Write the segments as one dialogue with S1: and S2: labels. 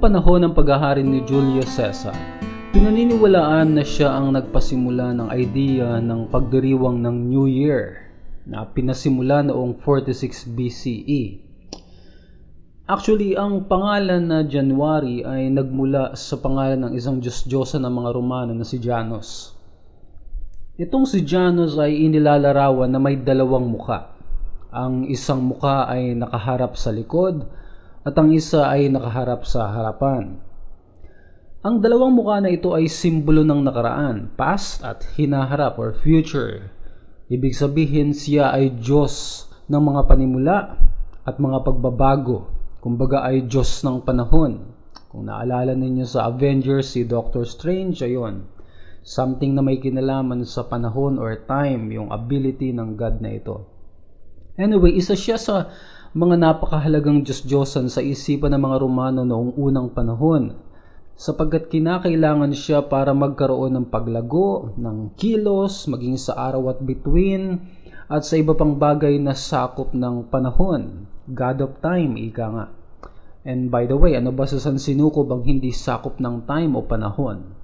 S1: Panahon ng paghahari ni Julius Caesar, pinaniniwalaan na siya ang nagpasimula ng idea ng pagdiriwang ng New Year na pinasimula noong 46 BCE. Actually, ang pangalan na January ay nagmula sa pangalan ng isang Diyos-Diyosa ng mga Romano na si Janus. Itong si Janus ay inilalarawan na may dalawang muka. Ang isang muka ay nakaharap sa likod at ang isa ay nakaharap sa harapan. Ang dalawang mukha na ito ay simbolo ng nakaraan, past at hinaharap or future. Ibig sabihin siya ay Diyos ng mga panimula at mga pagbabago. Kumbaga ay Diyos ng panahon. Kung naalala ninyo sa Avengers si Doctor Strange, ayon. Something na may kinalaman sa panahon or time, yung ability ng God na ito. Anyway, isa siya sa mga napakahalagang Diyos-Diyosan sa isipan ng mga Romano noong unang panahon sapagkat kinakailangan siya para magkaroon ng paglago, ng kilos, maging sa araw at between, at sa iba pang bagay na sakop ng panahon. God of time, ika nga. And by the way, ano ba sa San Sinuko bang hindi sakop ng time o panahon?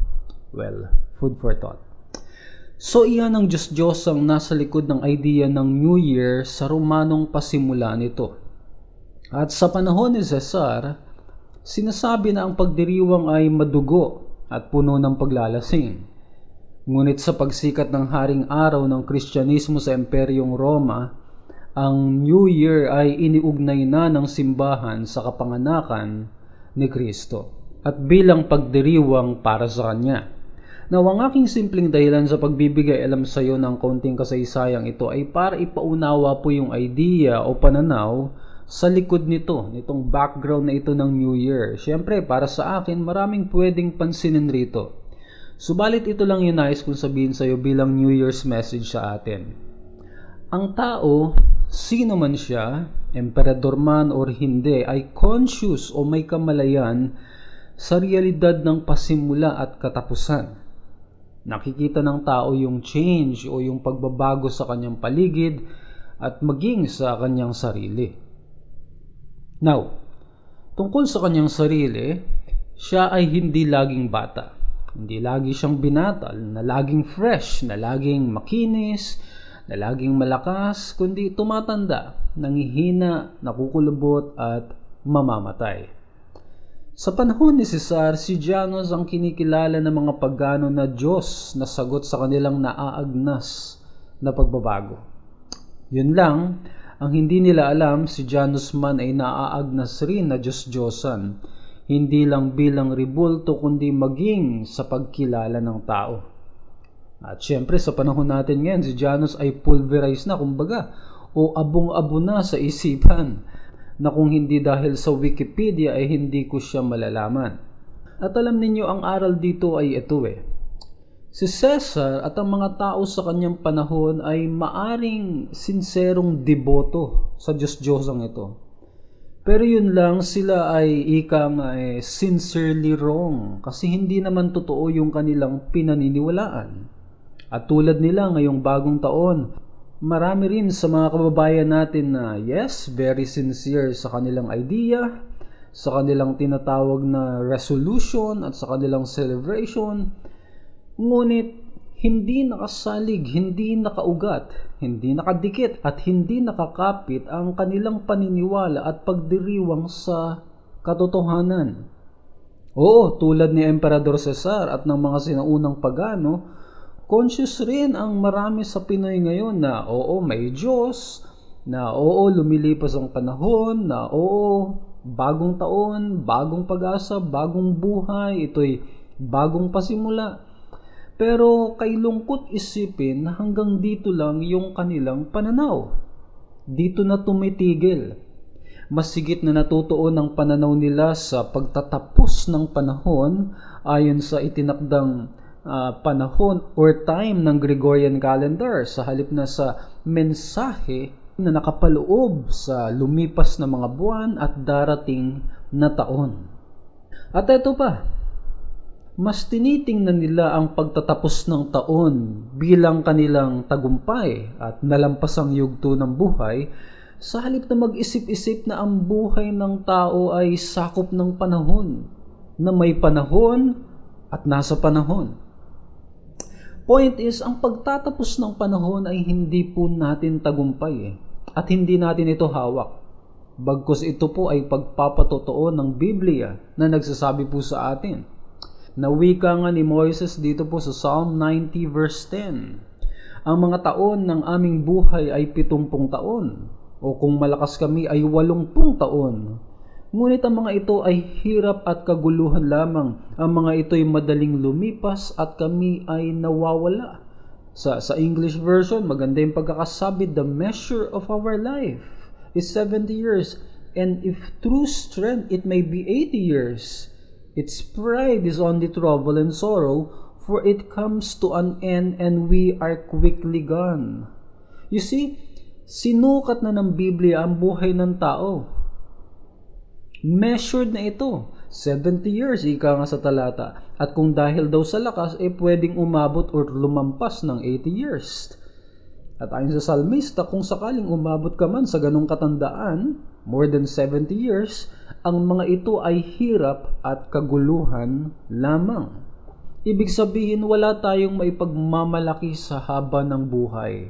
S1: Well, food for thought. So iyan ang Diyos-Diyos ang nasa likod ng idea ng New Year sa Romanong pasimula nito. At sa panahon ni Cesar, sinasabi na ang pagdiriwang ay madugo at puno ng paglalasing. Ngunit sa pagsikat ng haring araw ng Kristyanismo sa Imperyong Roma, ang New Year ay iniugnay na ng simbahan sa kapanganakan ni Kristo at bilang pagdiriwang para sa Kanya. Now, ang aking simpleng dahilan sa pagbibigay alam sa iyo ng konting kasaysayang ito ay para ipaunawa po yung idea o pananaw sa likod nito, nitong background na ito ng New Year. Siyempre, para sa akin, maraming pwedeng pansinin rito. Subalit ito lang yung nais kong sabihin sa iyo bilang New Year's message sa atin. Ang tao, sino man siya, emperador man or hindi, ay conscious o may kamalayan sa realidad ng pasimula at katapusan. Nakikita ng tao yung change o yung pagbabago sa kanyang paligid at maging sa kanyang sarili. Now, tungkol sa kanyang sarili, siya ay hindi laging bata. Hindi lagi siyang binatal, na laging fresh, na laging makinis, na laging malakas, kundi tumatanda, nangihina, nakukulubot at mamamatay. Sa panahon ni Cesar, si Janus ang kinikilala ng mga pagano na Diyos na sagot sa kanilang naaagnas na pagbabago. Yun lang, ang hindi nila alam, si Janus man ay naaagnas rin na Diyos-Diyosan, hindi lang bilang ribulto kundi maging sa pagkilala ng tao. At syempre sa panahon natin ngayon, si Janus ay pulverized na kumbaga o abong-abo na sa isipan na kung hindi dahil sa Wikipedia ay hindi ko siya malalaman. At alam ninyo ang aral dito ay ito eh. Si Caesar at ang mga tao sa kanyang panahon ay maaring sinserong deboto sa Diyos-Diyosang ito. Pero yun lang sila ay ika nga eh, sincerely wrong kasi hindi naman totoo yung kanilang pinaniniwalaan. At tulad nila ngayong bagong taon, marami rin sa mga kababayan natin na yes, very sincere sa kanilang idea, sa kanilang tinatawag na resolution at sa kanilang celebration. Ngunit hindi nakasalig, hindi nakaugat, hindi nakadikit at hindi nakakapit ang kanilang paniniwala at pagdiriwang sa katotohanan. Oo, tulad ni Emperador Cesar at ng mga sinaunang pagano, conscious rin ang marami sa Pinoy ngayon na oo, may Diyos, na oo, lumilipas ang panahon, na oo, bagong taon, bagong pag-asa, bagong buhay, ito'y bagong pasimula. Pero kay lungkot isipin na hanggang dito lang yung kanilang pananaw. Dito na tumitigil. Masigit na natutuon ang pananaw nila sa pagtatapos ng panahon ayon sa itinakdang uh, panahon or time ng Gregorian calendar sa halip na sa mensahe na nakapaloob sa lumipas na mga buwan at darating na taon. At ito pa, mas tinitingnan nila ang pagtatapos ng taon bilang kanilang tagumpay at nalampasang yugto ng buhay Sa halip na mag-isip-isip na ang buhay ng tao ay sakop ng panahon, na may panahon at nasa panahon. Point is, ang pagtatapos ng panahon ay hindi po natin tagumpay eh, at hindi natin ito hawak. Bagkus ito po ay pagpapatotoo ng Biblia na nagsasabi po sa atin. Nawika nga ni Moises dito po sa Psalm 90 verse 10. Ang mga taon ng aming buhay ay pitumpung taon, o kung malakas kami ay walumpung taon. Ngunit ang mga ito ay hirap at kaguluhan lamang. Ang mga ito ay madaling lumipas at kami ay nawawala. Sa, sa English version, maganda yung pagkakasabi, the measure of our life is 70 years. And if true strength, it may be 80 years. Its pride is only trouble and sorrow, for it comes to an end and we are quickly gone. You see, sinukat na ng Biblia ang buhay ng tao Measured na ito. 70 years, ika nga sa talata. At kung dahil daw sa lakas, eh pwedeng umabot or lumampas ng 80 years. At ayon sa salmista, kung sakaling umabot ka man sa ganong katandaan, more than 70 years, ang mga ito ay hirap at kaguluhan lamang. Ibig sabihin, wala tayong maipagmamalaki sa haba ng buhay.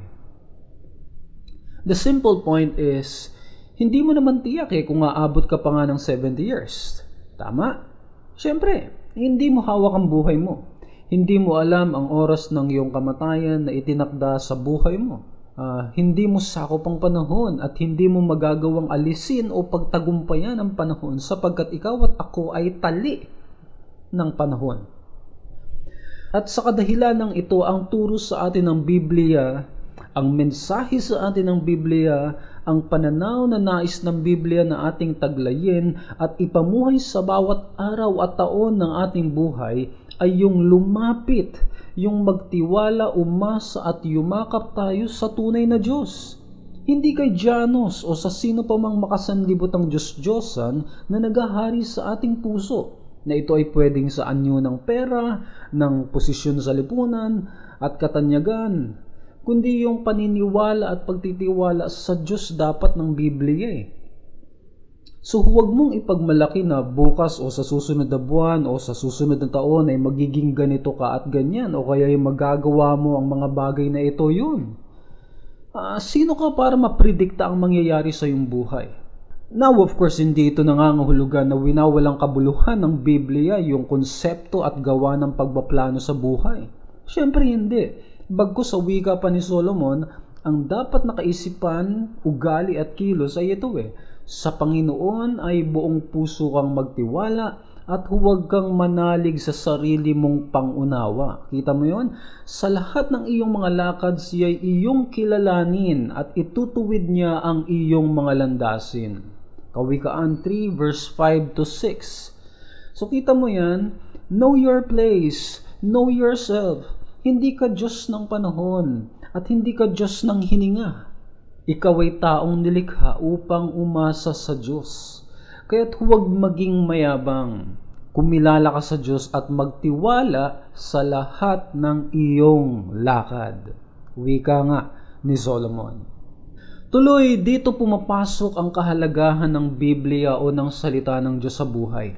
S1: The simple point is, hindi mo naman tiyak eh kung aabot ka pa nga ng 70 years. Tama? Siyempre, hindi mo hawak ang buhay mo. Hindi mo alam ang oras ng iyong kamatayan na itinakda sa buhay mo. Uh, hindi mo sakop ang panahon at hindi mo magagawang alisin o pagtagumpayan ang panahon sapagkat ikaw at ako ay tali ng panahon. At sa kadahilan ng ito, ang turo sa atin ng Biblia, ang mensahe sa atin ng Biblia ang pananaw na nais ng Biblia na ating taglayin at ipamuhay sa bawat araw at taon ng ating buhay ay yung lumapit, yung magtiwala, umasa at yumakap tayo sa tunay na Diyos. Hindi kay Janos o sa sino pa mang makasanlibot ang Diyos-Diyosan na nagahari sa ating puso na ito ay pwedeng sa anyo ng pera, ng posisyon sa lipunan at katanyagan kundi yung paniniwala at pagtitiwala sa Diyos dapat ng Biblia eh. So huwag mong ipagmalaki na bukas o sa susunod na buwan o sa susunod na taon ay magiging ganito ka at ganyan o kaya yung magagawa mo ang mga bagay na ito yun. Uh, sino ka para mapredikta ang mangyayari sa iyong buhay? Now, of course, hindi ito nangangahulugan na winawalang kabuluhan ng Biblia yung konsepto at gawa ng pagbaplano sa buhay. Siyempre hindi. Bagko sa wika pa ni Solomon, ang dapat nakaisipan, ugali at kilos ay ito eh. Sa Panginoon ay buong puso kang magtiwala at huwag kang manalig sa sarili mong pangunawa. Kita mo yon? Sa lahat ng iyong mga lakad, siya ay iyong kilalanin at itutuwid niya ang iyong mga landasin. Kawikaan 3 verse 5 to 6. So kita mo yan, know your place, know yourself, hindi ka Diyos ng panahon at hindi ka Diyos ng hininga. Ikaw ay taong nilikha upang umasa sa Diyos. Kaya't huwag maging mayabang. Kumilala ka sa Diyos at magtiwala sa lahat ng iyong lakad. Wika nga ni Solomon. Tuloy, dito pumapasok ang kahalagahan ng Biblia o ng salita ng Diyos sa buhay.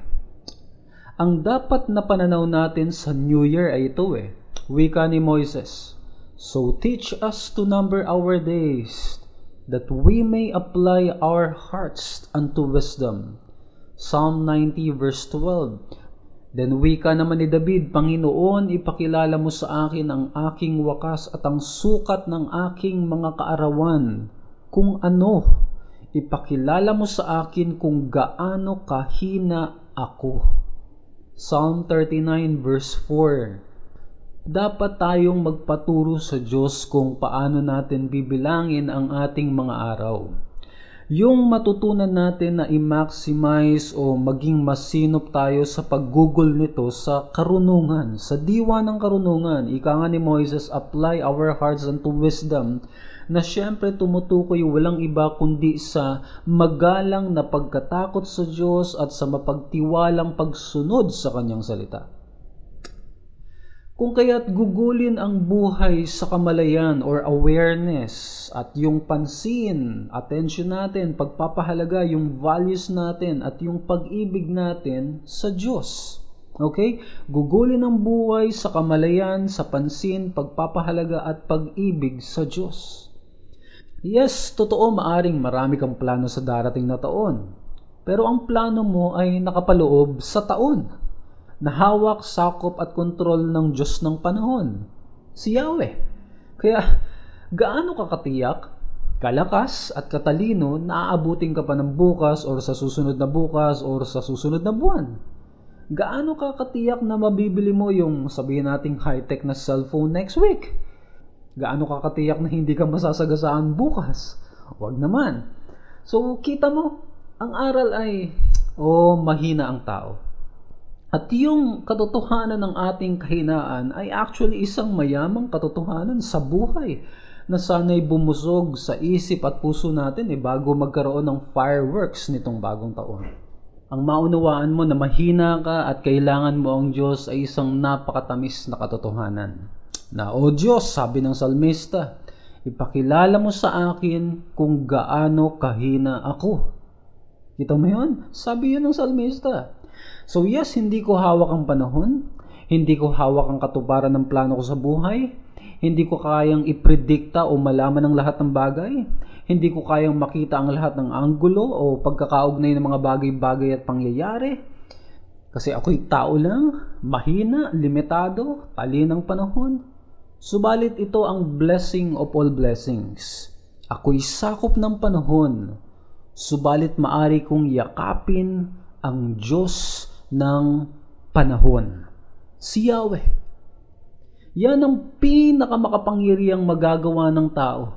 S1: Ang dapat na pananaw natin sa New Year ay ito eh Wika ni Moises, So teach us to number our days, that we may apply our hearts unto wisdom. Psalm 90 verse 12 Then wika naman ni David, Panginoon, ipakilala mo sa akin ang aking wakas at ang sukat ng aking mga kaarawan. Kung ano, ipakilala mo sa akin kung gaano kahina ako. Psalm 39 verse 4 dapat tayong magpaturo sa Diyos kung paano natin bibilangin ang ating mga araw. Yung matutunan natin na i-maximize o maging masinop tayo sa paggugol nito sa karunungan, sa diwa ng karunungan. Ika nga ni Moises, apply our hearts unto wisdom na syempre tumutukoy walang iba kundi sa magalang na pagkatakot sa Diyos at sa mapagtiwalang pagsunod sa kanyang salita. Kung kaya't gugulin ang buhay sa kamalayan or awareness at yung pansin, attention natin, pagpapahalaga, yung values natin at yung pag-ibig natin sa Diyos. Okay? Gugulin ang buhay sa kamalayan, sa pansin, pagpapahalaga at pag-ibig sa Diyos. Yes, totoo maaring marami kang plano sa darating na taon. Pero ang plano mo ay nakapaloob sa taon na hawak, sakop at kontrol ng Diyos ng panahon, si Yahweh. Kaya gaano ka katiyak, kalakas at katalino na aabutin ka pa ng bukas or sa susunod na bukas or sa susunod na buwan? Gaano ka katiyak na mabibili mo yung sabihin nating high-tech na cellphone next week? Gaano ka katiyak na hindi ka masasagasaan bukas? Huwag naman. So, kita mo, ang aral ay, oh, mahina ang tao at yung katotohanan ng ating kahinaan ay actually isang mayamang katotohanan sa buhay na sana'y bumusog sa isip at puso natin eh, bago magkaroon ng fireworks nitong bagong taon. Ang maunawaan mo na mahina ka at kailangan mo ang Diyos ay isang napakatamis na katotohanan. Na, O Diyos, sabi ng salmista, ipakilala mo sa akin kung gaano kahina ako. Kita mo yun? Sabi yun ng salmista. So yes, hindi ko hawak ang panahon, hindi ko hawak ang katuparan ng plano ko sa buhay, hindi ko kayang ipredikta o malaman ang lahat ng bagay, hindi ko kayang makita ang lahat ng anggulo o pagkakaugnay ng mga bagay-bagay at pangyayari. Kasi ako'y tao lang, mahina, limitado, talinang panahon. Subalit ito ang blessing of all blessings. Ako'y sakop ng panahon, subalit maari kong yakapin ang Diyos ng panahon. Si Yahweh. Yan ang pinakamakapangyarihang magagawa ng tao.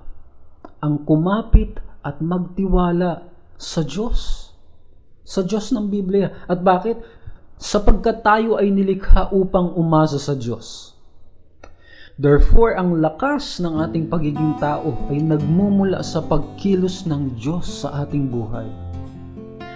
S1: Ang kumapit at magtiwala sa Diyos. Sa Diyos ng Biblia. At bakit? Sapagkat tayo ay nilikha upang umasa sa Diyos. Therefore, ang lakas ng ating pagiging tao ay nagmumula sa pagkilos ng Diyos sa ating buhay.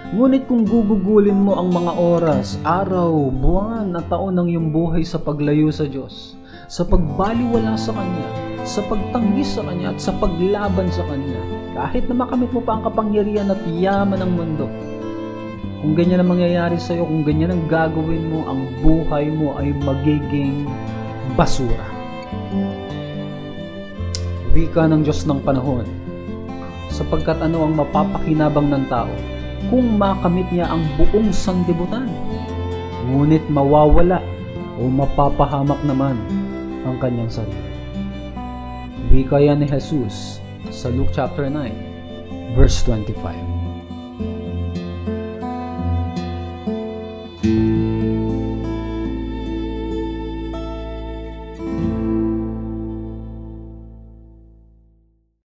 S1: Ngunit kung gugugulin mo ang mga oras, araw, buwan at taon ng iyong buhay sa paglayo sa Diyos, sa pagbaliwala sa Kanya, sa pagtanggi sa Kanya at sa paglaban sa Kanya, kahit na makamit mo pa ang kapangyarihan at yaman ng mundo, kung ganyan ang mangyayari sa iyo, kung ganyan ang gagawin mo, ang buhay mo ay magiging basura. Wika ng Diyos ng panahon, sapagkat ano ang mapapakinabang ng tao, kung makamit niya ang buong sandibutan. Ngunit mawawala o mapapahamak naman ang kanyang sarili. Wika yan ni Jesus sa Luke chapter 9, verse 25.